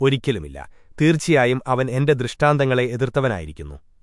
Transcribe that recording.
ഒരിക്കലുമില്ല. തീർച്ചയായും അവൻ എന്റെ ദൃഷ്ടാന്തങ്ങളെ എതിർത്തവനായിരിക്കുന്നു.